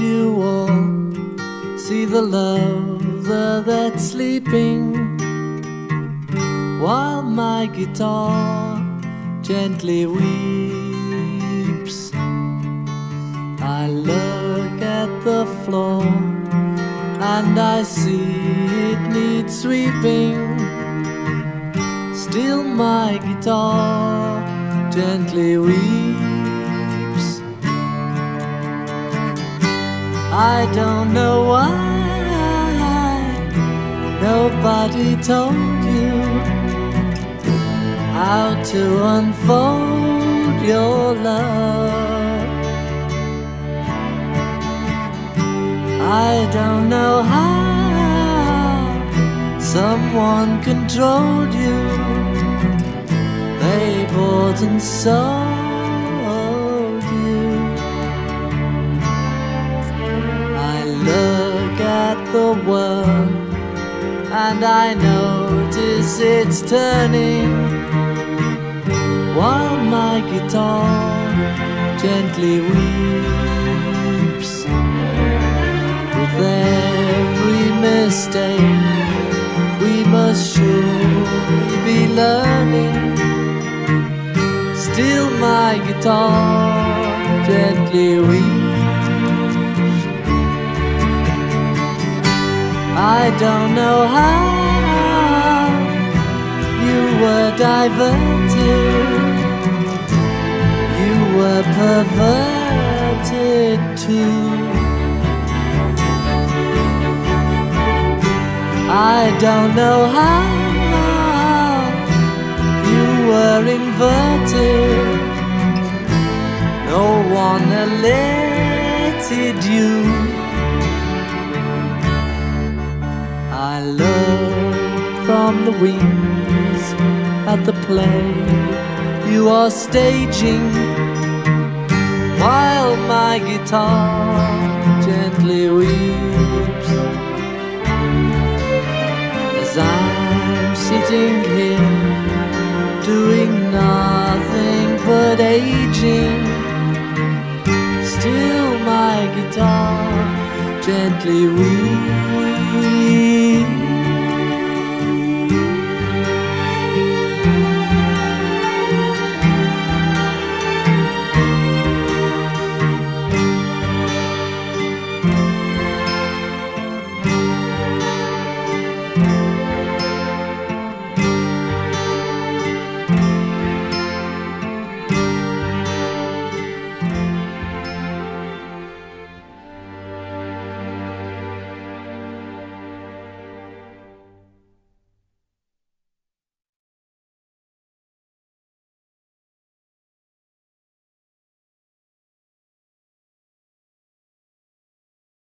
you all see the lover that's sleeping while my guitar gently weeps. I look at the floor and I see it needs sweeping. Still, my guitar gently weeps. I don't know why nobody told you how to unfold your love. I don't know how someone controlled you. They bought and sold at the world. And I notice it's turning while my guitar gently weeps with every mistake we must surely be learning. Still my guitar gently weeps I don't know how you were diverted you were perverted too I don't know how you were inverted. No one alerted you. I look from the wings at the play you are staging while my guitar gently weeps as I'm sitting here doing nothing but aging. Still, my guitar gently weeps.